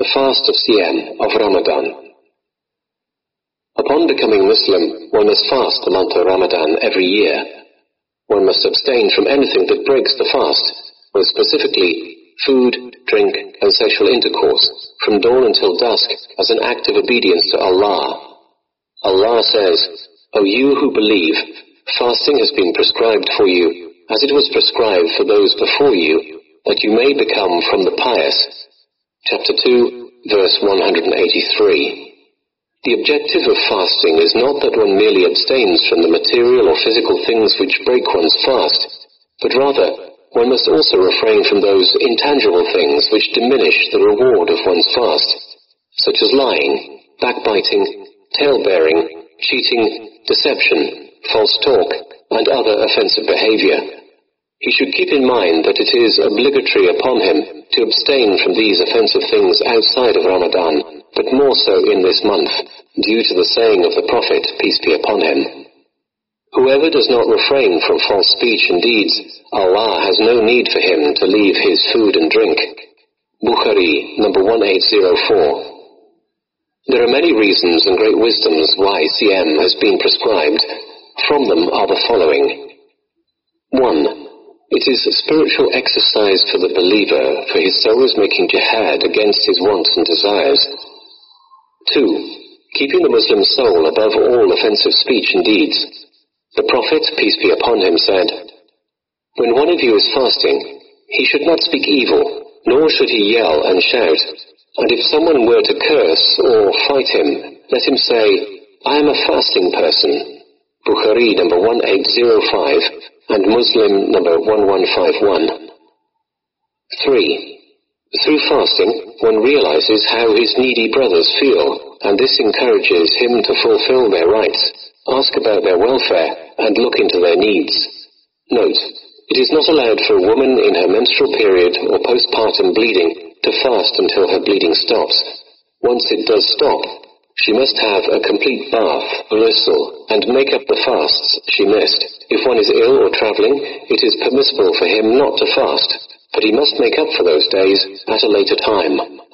the fast of Siyam of Ramadan. Upon becoming Muslim, one must fast the month of Ramadan every year. One must abstain from anything that breaks the fast, more specifically food, drink, and sexual intercourse, from dawn until dusk as an act of obedience to Allah. Allah says, O you who believe, fasting has been prescribed for you, as it was prescribed for those before you, that you may become from the pious. Chapter 2, verse 183. The objective of fasting is not that one merely abstains from the material or physical things which break one's fast, but rather one must also refrain from those intangible things which diminish the reward of one's fast, such as lying, backbiting, tale-bearing, cheating, deception, false talk, and other offensive behavior. He should keep in mind that it is obligatory upon him to abstain from these offensive things outside of Ramadan, but more so in this month, due to the saying of the Prophet, peace be upon him. Whoever does not refrain from false speech and deeds, Allah has no need for him to leave his food and drink. Bukhari, number 1804. There are many reasons and great wisdoms why Siyam has been prescribed. From them are the following. 1. It is a spiritual exercise for the believer, for his soul is making jihad against his wants and desires. 2. Keeping the Muslim soul above all offensive speech and deeds. The Prophet, peace be upon him, said, When one of you is fasting, he should not speak evil, nor should he yell and shout. And if someone were to curse or fight him, let him say, I am a fasting person. Bukhari number 1805 and Muslim number 1151. 3. Through fasting, one realizes how his needy brothers feel, and this encourages him to fulfill their rights, ask about their welfare, and look into their needs. Note, it is not allowed for a woman in her menstrual period or postpartum bleeding to fast until her bleeding stops. Once it does stop, she must have a complete bath, ghusl, and make up the fasts she missed. If one is ill or traveling, it is permissible for him not to fast, but he must make up for those days at a later time.